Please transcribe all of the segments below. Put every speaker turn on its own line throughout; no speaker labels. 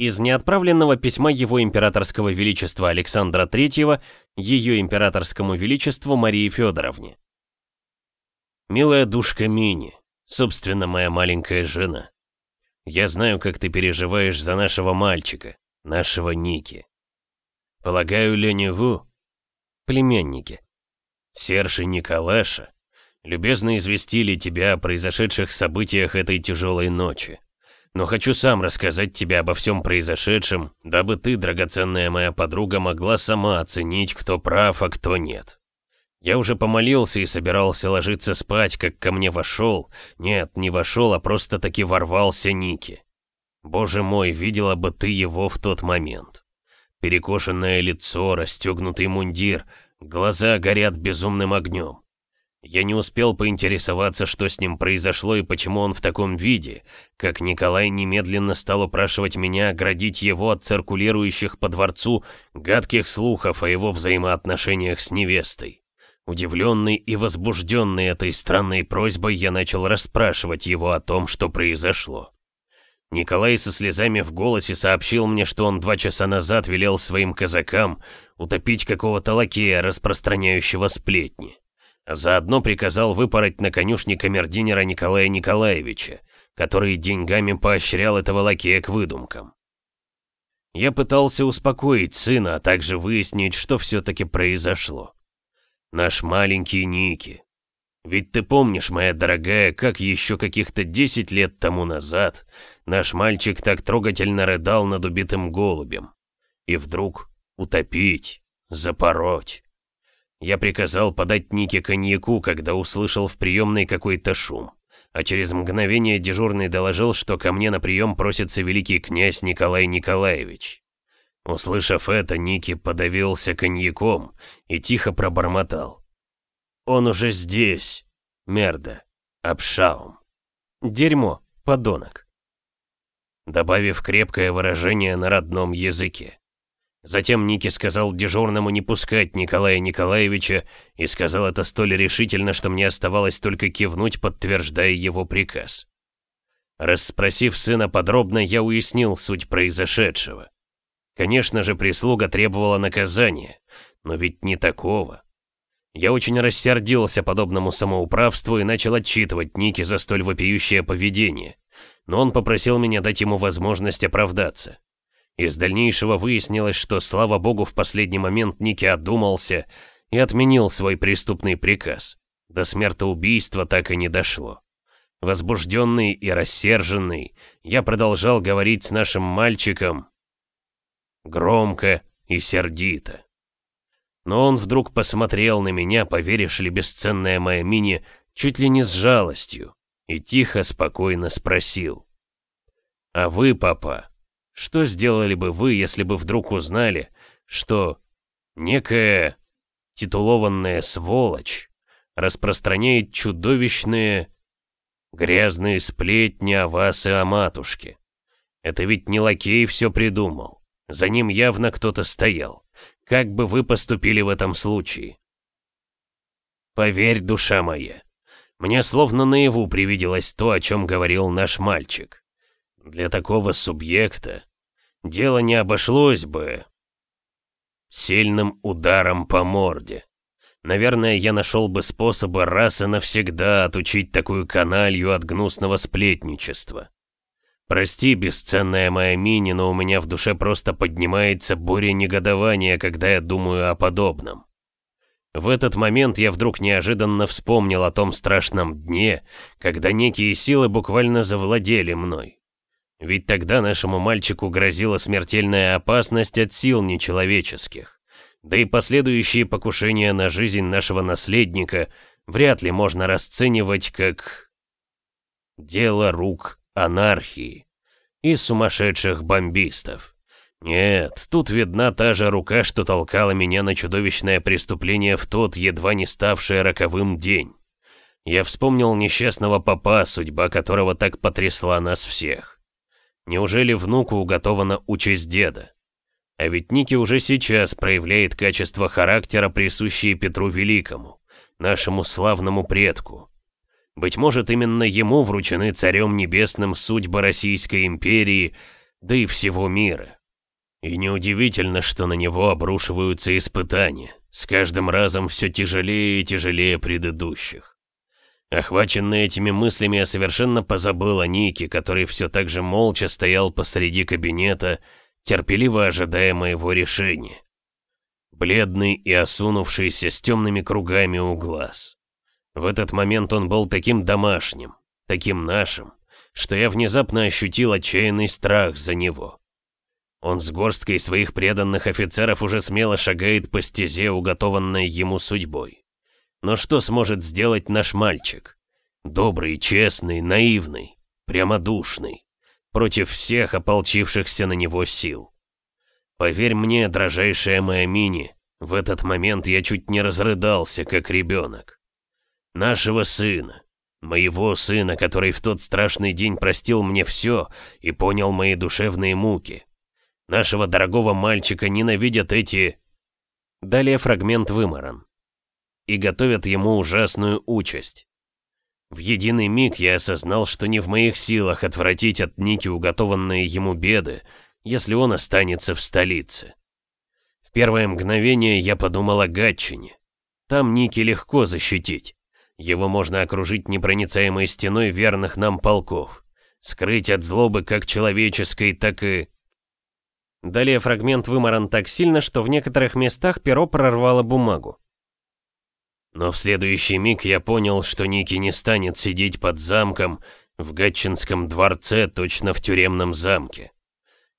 Из неотправленного письма его императорского величества Александра III ее императорскому величеству Марии Федоровне. «Милая душка Мини, собственно, моя маленькая жена, я знаю, как ты переживаешь за нашего мальчика, нашего Ники. Полагаю, Лениву, племянники, Серж и Николаша, любезно известили тебя о произошедших событиях этой тяжелой ночи но хочу сам рассказать тебе обо всем произошедшем, дабы ты, драгоценная моя подруга, могла сама оценить, кто прав, а кто нет. Я уже помолился и собирался ложиться спать, как ко мне вошел. Нет, не вошел, а просто таки ворвался Ники. Боже мой, видела бы ты его в тот момент. Перекошенное лицо, расстегнутый мундир, глаза горят безумным огнем. Я не успел поинтересоваться, что с ним произошло и почему он в таком виде, как Николай немедленно стал упрашивать меня оградить его от циркулирующих по дворцу гадких слухов о его взаимоотношениях с невестой. Удивленный и возбужденный этой странной просьбой, я начал расспрашивать его о том, что произошло. Николай со слезами в голосе сообщил мне, что он два часа назад велел своим казакам утопить какого-то лакея, распространяющего сплетни. Заодно приказал выпороть на конюшне камердинера Николая Николаевича, который деньгами поощрял этого лакея к выдумкам. Я пытался успокоить сына, а также выяснить, что все-таки произошло. Наш маленький Ники. Ведь ты помнишь, моя дорогая, как еще каких-то 10 лет тому назад наш мальчик так трогательно рыдал над убитым голубем. И вдруг утопить, запороть. Я приказал подать Нике коньяку, когда услышал в приемной какой-то шум. А через мгновение дежурный доложил, что ко мне на прием просится великий князь Николай Николаевич. Услышав это, Ники подавился коньяком и тихо пробормотал. «Он уже здесь, мерда, обшаум». «Дерьмо, подонок», добавив крепкое выражение на родном языке. Затем Ники сказал дежурному не пускать Николая Николаевича и сказал это столь решительно, что мне оставалось только кивнуть, подтверждая его приказ. Расспросив сына подробно, я уяснил суть произошедшего. Конечно же, прислуга требовала наказания, но ведь не такого. Я очень рассердился подобному самоуправству и начал отчитывать Ники за столь вопиющее поведение, но он попросил меня дать ему возможность оправдаться. Из дальнейшего выяснилось, что, слава богу, в последний момент Ники одумался и отменил свой преступный приказ. До смертоубийства так и не дошло. Возбужденный и рассерженный, я продолжал говорить с нашим мальчиком громко и сердито. Но он вдруг посмотрел на меня, поверишь ли, бесценная моя мини, чуть ли не с жалостью, и тихо, спокойно спросил. «А вы, папа, что сделали бы вы, если бы вдруг узнали, что некая титулованная сволочь распространяет чудовищные грязные сплетни о вас и о матушке? Это ведь не лакей все придумал. За ним явно кто-то стоял. Как бы вы поступили в этом случае? Поверь, душа моя, мне словно наяву привиделось то, о чем говорил наш мальчик. Для такого субъекта дело не обошлось бы сильным ударом по морде. Наверное, я нашел бы способы раз и навсегда отучить такую каналью от гнусного сплетничества. Прости, бесценная моя мини, но у меня в душе просто поднимается буря негодования, когда я думаю о подобном. В этот момент я вдруг неожиданно вспомнил о том страшном дне, когда некие силы буквально завладели мной. Ведь тогда нашему мальчику грозила смертельная опасность от сил нечеловеческих. Да и последующие покушения на жизнь нашего наследника вряд ли можно расценивать как... дело рук анархии и сумасшедших бомбистов. Нет, тут видна та же рука, что толкала меня на чудовищное преступление в тот, едва не ставший роковым день. Я вспомнил несчастного папа, судьба которого так потрясла нас всех. Неужели внуку уготована участь деда? А ведь Ники уже сейчас проявляет качества характера, присущие Петру Великому, нашему славному предку. Быть может, именно ему вручены царем небесным судьбы Российской империи, да и всего мира. И неудивительно, что на него обрушиваются испытания, с каждым разом все тяжелее и тяжелее предыдущих. Охваченный этими мыслями, я совершенно позабыл о Нике, который все так же молча стоял посреди кабинета, терпеливо ожидая моего решения. Бледный и осунувшийся с темными кругами у глаз. В этот момент он был таким домашним, таким нашим, что я внезапно ощутил отчаянный страх за него. Он с горсткой своих преданных офицеров уже смело шагает по стезе, уготованной ему судьбой. Но что сможет сделать наш мальчик? Добрый, честный, наивный, прямодушный, против всех ополчившихся на него сил. Поверь мне, дрожайшая моя Мини, в этот момент я чуть не разрыдался, как ребенок. Нашего сына, моего сына, который в тот страшный день простил мне все и понял мои душевные муки. Нашего дорогого мальчика ненавидят эти... Далее фрагмент выморан. И готовят ему ужасную участь. В единый миг я осознал, что не в моих силах отвратить от Ники уготованные ему беды, если он останется в столице. В первое мгновение я подумал о Гатчине. Там Ники легко защитить. Его можно окружить непроницаемой стеной верных нам полков. Скрыть от злобы как человеческой, так и... Далее фрагмент выморан так сильно, что в некоторых местах перо прорвало бумагу. Но в следующий миг я понял, что Ники не станет сидеть под замком в Гатчинском дворце, точно в тюремном замке.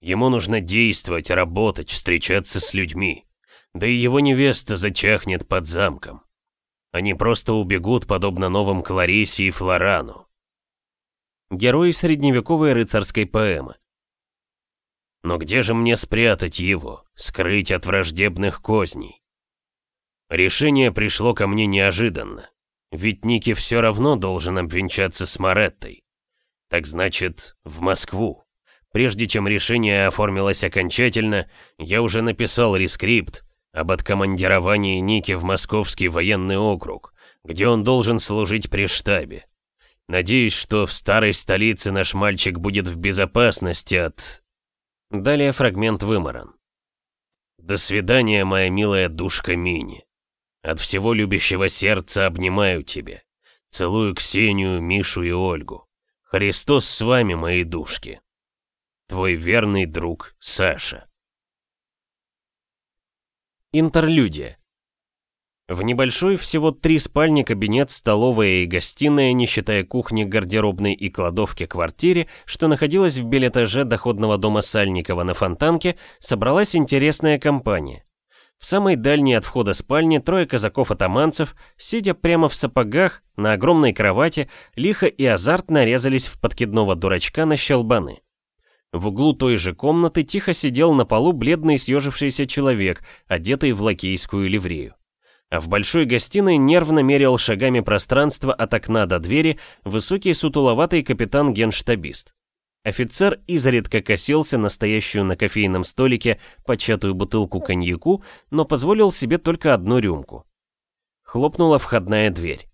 Ему нужно действовать, работать, встречаться с людьми. Да и его невеста зачахнет под замком. Они просто убегут, подобно новым Кларисе и Флорану. Герои средневековой рыцарской поэмы. Но где же мне спрятать его, скрыть от враждебных козней? Решение пришло ко мне неожиданно. Ведь Ники все равно должен обвенчаться с Мореттой. Так значит, в Москву. Прежде чем решение оформилось окончательно, я уже написал рескрипт, об откомандировании Ники в Московский военный округ, где он должен служить при штабе. Надеюсь, что в старой столице наш мальчик будет в безопасности от... Далее фрагмент выморан. До свидания, моя милая душка Мини. От всего любящего сердца обнимаю тебя. Целую Ксению, Мишу и Ольгу. Христос с вами, мои душки. Твой верный друг Саша. Интерлюдия. В небольшой всего три спальни, кабинет, столовая и гостиная, не считая кухни, гардеробной и кладовки квартире, что находилась в билетаже доходного дома Сальникова на Фонтанке, собралась интересная компания. В самой дальней от входа спальни трое казаков-атаманцев, сидя прямо в сапогах, на огромной кровати, лихо и азартно резались в подкидного дурачка на щелбаны. В углу той же комнаты тихо сидел на полу бледный съежившийся человек, одетый в лакейскую ливрею. А в большой гостиной нервно мерял шагами пространство от окна до двери высокий сутуловатый капитан-генштабист. Офицер изредка косился на стоящую на кофейном столике початую бутылку коньяку, но позволил себе только одну рюмку. Хлопнула входная дверь.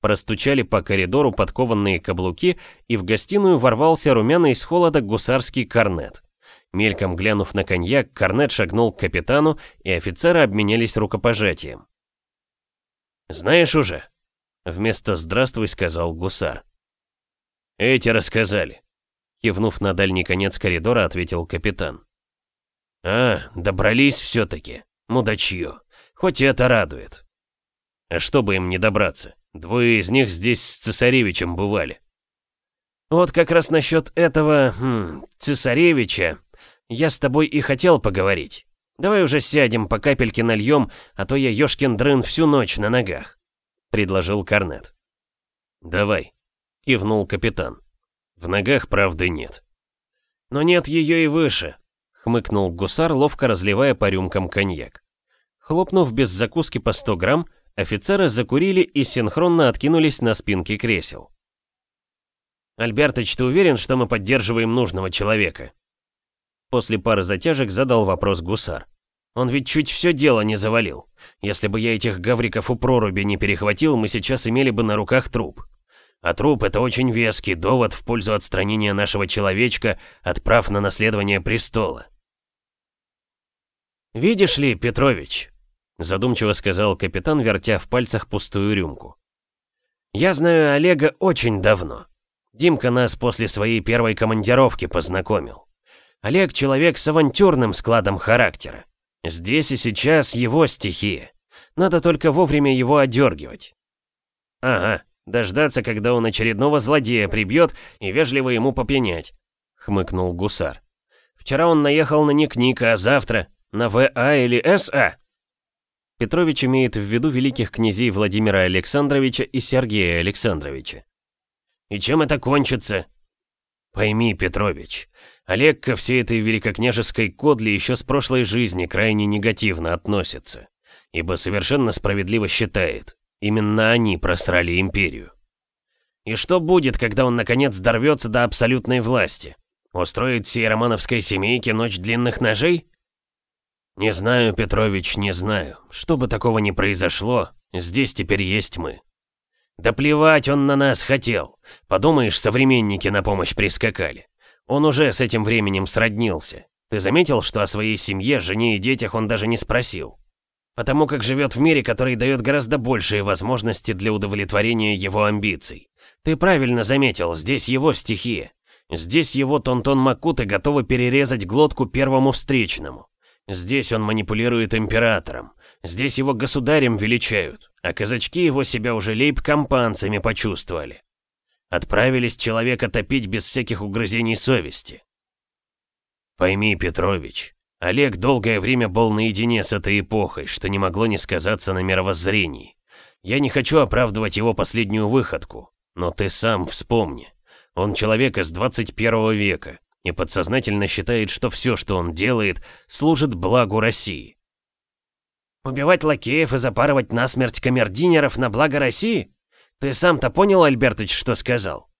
Простучали по коридору подкованные каблуки, и в гостиную ворвался румяный с холода гусарский корнет. Мельком глянув на коньяк, корнет шагнул к капитану, и офицеры обменялись рукопожатием. «Знаешь уже?» — вместо «здравствуй» сказал гусар. «Эти рассказали», — кивнув на дальний конец коридора, ответил капитан. «А, добрались все-таки, мудачье. Хоть и это радует. А чтобы им не добраться?» Двое из них здесь с цесаревичем бывали. Вот как раз насчет этого... Хм, цесаревича. Я с тобой и хотел поговорить. Давай уже сядем, по капельке нальем, а то я ёшкин дрын всю ночь на ногах», — предложил Корнет. «Давай», — кивнул капитан. «В ногах правды нет». «Но нет ее и выше», — хмыкнул гусар, ловко разливая по рюмкам коньяк. Хлопнув без закуски по 100 грамм, Офицеры закурили и синхронно откинулись на спинки кресел. «Альбертыч, ты уверен, что мы поддерживаем нужного человека?» После пары затяжек задал вопрос гусар. «Он ведь чуть все дело не завалил. Если бы я этих гавриков у проруби не перехватил, мы сейчас имели бы на руках труп. А труп — это очень веский довод в пользу отстранения нашего человечка от прав на наследование престола. «Видишь ли, Петрович», — задумчиво сказал капитан, вертя в пальцах пустую рюмку. «Я знаю Олега очень давно. Димка нас после своей первой командировки познакомил. Олег человек с авантюрным складом характера. Здесь и сейчас его стихия. Надо только вовремя его одергивать. Ага, дождаться, когда он очередного злодея прибьет и вежливо ему попенять, хмыкнул гусар. Вчера он наехал на Ник-Ника, а завтра на ВА или СА. Петрович имеет в виду великих князей Владимира Александровича и Сергея Александровича. И чем это кончится? Пойми, Петрович, Олег ко всей этой великокняжеской кодле еще с прошлой жизни крайне негативно относится, ибо совершенно справедливо считает, именно они просрали империю. И что будет, когда он наконец дорвется до абсолютной власти? Устроит всей романовской семейке ночь длинных ножей? Не знаю, Петрович, не знаю. Что бы такого ни произошло, здесь теперь есть мы. Да плевать он на нас хотел. Подумаешь, современники на помощь прискакали. Он уже с этим временем сроднился. Ты заметил, что о своей семье, жене и детях он даже не спросил? Потому как живет в мире, который дает гораздо большие возможности для удовлетворения его амбиций. Ты правильно заметил, здесь его стихия. Здесь его Тонтон Макуты готовы перерезать глотку первому встречному. Здесь он манипулирует императором. Здесь его государем величают, а казачки его себя уже лейб-компанцами почувствовали. Отправились человека топить без всяких угрызений совести. Пойми, Петрович, Олег долгое время был наедине с этой эпохой, что не могло не сказаться на мировоззрении. Я не хочу оправдывать его последнюю выходку, но ты сам вспомни. Он человек из 21 века и подсознательно считает, что все, что он делает, служит благу России. Убивать лакеев и запарывать насмерть камердинеров на благо России? Ты сам-то понял, Альбертович, что сказал?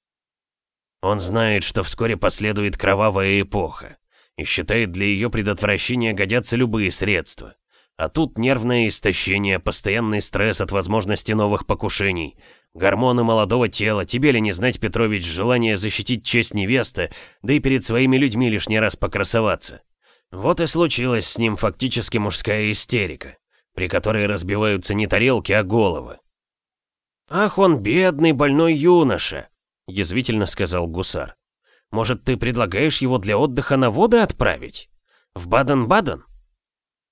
Он знает, что вскоре последует кровавая эпоха, и считает, для ее предотвращения годятся любые средства. А тут нервное истощение, постоянный стресс от возможности новых покушений, гормоны молодого тела, тебе ли не знать, Петрович, желание защитить честь невесты, да и перед своими людьми лишний раз покрасоваться. Вот и случилась с ним фактически мужская истерика при которой разбиваются не тарелки, а головы. «Ах, он бедный, больной юноша!» — язвительно сказал гусар. «Может, ты предлагаешь его для отдыха на воды отправить? В Баден-Баден?»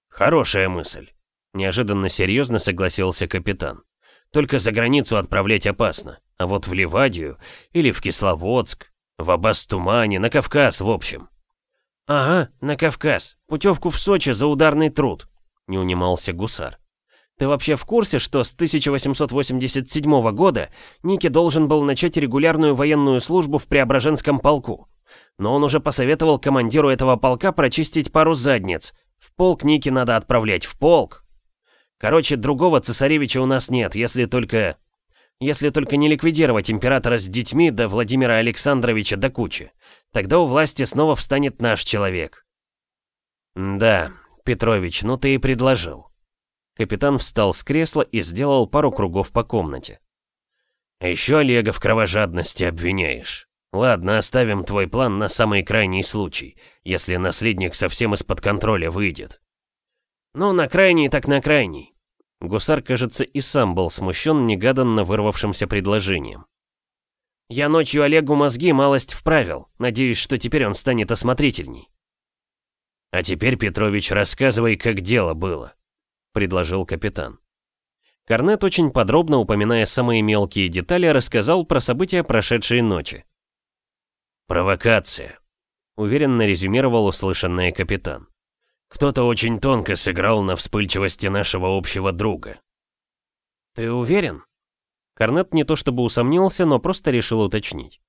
«Хорошая мысль», — неожиданно серьезно согласился капитан. «Только за границу отправлять опасно, а вот в Ливадию или в Кисловодск, в Абас-Тумане, на Кавказ, в общем». «Ага, на Кавказ. Путевку в Сочи за ударный труд не унимался гусар. Ты вообще в курсе, что с 1887 года Ники должен был начать регулярную военную службу в Преображенском полку? Но он уже посоветовал командиру этого полка прочистить пару задниц. В полк Ники надо отправлять, в полк. Короче, другого цесаревича у нас нет, если только... Если только не ликвидировать императора с детьми до Владимира Александровича до кучи. Тогда у власти снова встанет наш человек. Да, Петрович, ну ты и предложил». Капитан встал с кресла и сделал пару кругов по комнате. «А еще Олега в кровожадности обвиняешь. Ладно, оставим твой план на самый крайний случай, если наследник совсем из-под контроля выйдет». «Ну, на крайний так на крайний». Гусар, кажется, и сам был смущен негаданно вырвавшимся предложением. «Я ночью Олегу мозги малость вправил. Надеюсь, что теперь он станет осмотрительней». «А теперь, Петрович, рассказывай, как дело было», — предложил капитан. Корнет, очень подробно упоминая самые мелкие детали, рассказал про события прошедшей ночи. «Провокация», — уверенно резюмировал услышанное капитан. «Кто-то очень тонко сыграл на вспыльчивости нашего общего друга». «Ты уверен?» Корнет не то чтобы усомнился, но просто решил уточнить.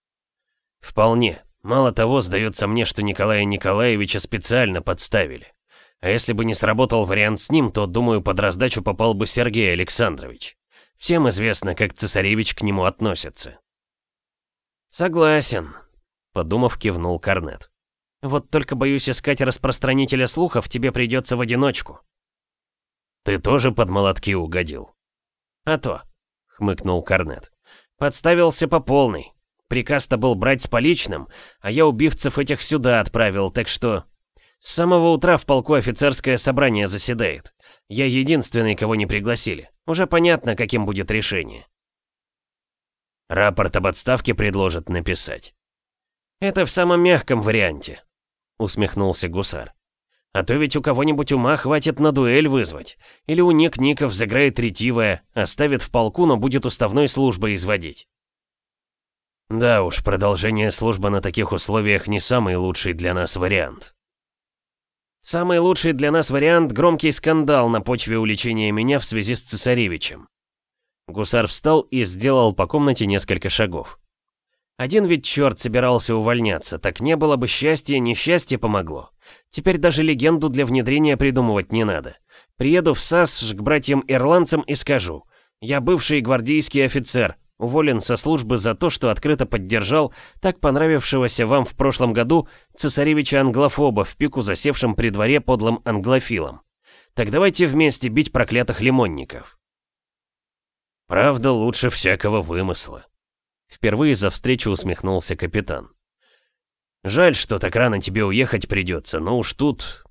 «Вполне. Мало того, сдается мне, что Николая Николаевича специально подставили. А если бы не сработал вариант с ним, то, думаю, под раздачу попал бы Сергей Александрович. Всем известно, как цесаревич к нему относится. «Согласен», — подумав, кивнул Корнет. «Вот только боюсь искать распространителя слухов тебе придется в одиночку». «Ты тоже под молотки угодил?» «А то», — хмыкнул Корнет. Подставился по полной. Приказ-то был брать с поличным, а я убивцев этих сюда отправил, так что... С самого утра в полку офицерское собрание заседает. Я единственный, кого не пригласили. Уже понятно, каким будет решение. Рапорт об отставке предложат написать. Это в самом мягком варианте, усмехнулся гусар. А то ведь у кого-нибудь ума хватит на дуэль вызвать. Или у Ник Ников заграет ретивая, оставит в полку, но будет уставной службой изводить. Да уж, продолжение службы на таких условиях не самый лучший для нас вариант. Самый лучший для нас вариант – громкий скандал на почве уличения меня в связи с цесаревичем. Гусар встал и сделал по комнате несколько шагов. Один ведь черт собирался увольняться, так не было бы счастья, несчастье помогло. Теперь даже легенду для внедрения придумывать не надо. Приеду в САС к братьям-ирландцам и скажу. Я бывший гвардейский офицер, Уволен со службы за то, что открыто поддержал так понравившегося вам в прошлом году цесаревича-англофоба в пику засевшим при дворе подлым англофилом. Так давайте вместе бить проклятых лимонников. Правда лучше всякого вымысла. Впервые за встречу усмехнулся капитан. Жаль, что так рано тебе уехать придется, но уж тут...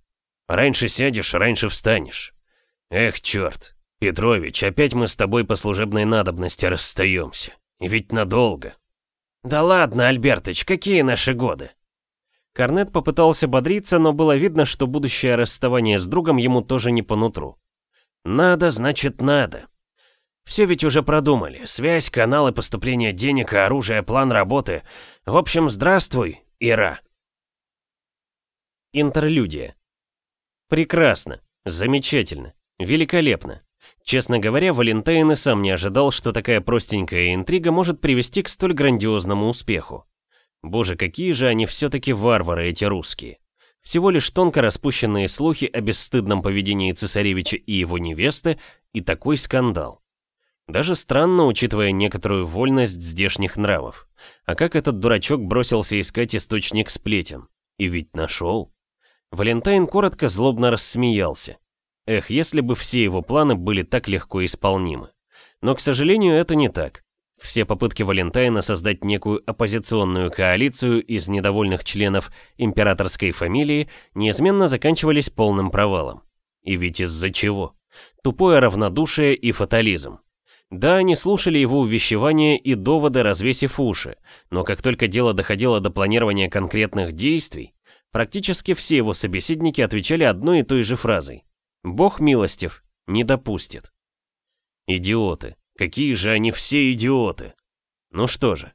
Раньше сядешь, раньше встанешь. Эх, черт, «Петрович, опять мы с тобой по служебной надобности расстаемся. И ведь надолго». «Да ладно, Альбертыч, какие наши годы?» Корнет попытался бодриться, но было видно, что будущее расставание с другом ему тоже не по нутру. «Надо, значит, надо. Все ведь уже продумали. Связь, каналы поступления денег, оружие, план работы. В общем, здравствуй, Ира». Интерлюдия. Прекрасно, замечательно, великолепно. Честно говоря, Валентайн и сам не ожидал, что такая простенькая интрига может привести к столь грандиозному успеху. Боже, какие же они все-таки варвары, эти русские. Всего лишь тонко распущенные слухи о бесстыдном поведении цесаревича и его невесты, и такой скандал. Даже странно, учитывая некоторую вольность здешних нравов. А как этот дурачок бросился искать источник сплетен? И ведь нашел. Валентайн коротко злобно рассмеялся. Эх, если бы все его планы были так легко исполнимы. Но, к сожалению, это не так. Все попытки Валентайна создать некую оппозиционную коалицию из недовольных членов императорской фамилии неизменно заканчивались полным провалом. И ведь из-за чего? Тупое равнодушие и фатализм. Да, они слушали его увещевания и доводы, развесив уши, но как только дело доходило до планирования конкретных действий, практически все его собеседники отвечали одной и той же фразой. Бог милостив, не допустит. Идиоты. Какие же они все идиоты. Ну что же,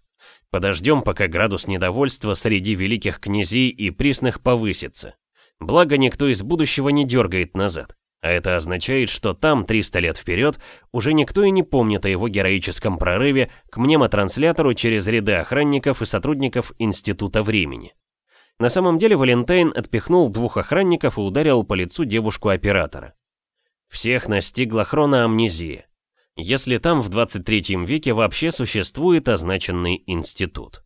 подождем, пока градус недовольства среди великих князей и присных повысится. Благо, никто из будущего не дергает назад. А это означает, что там, 300 лет вперед, уже никто и не помнит о его героическом прорыве к мнемотранслятору через ряды охранников и сотрудников Института времени. На самом деле Валентайн отпихнул двух охранников и ударил по лицу девушку-оператора. Всех настигла хроноамнезия. Если там в 23 веке вообще существует означенный институт.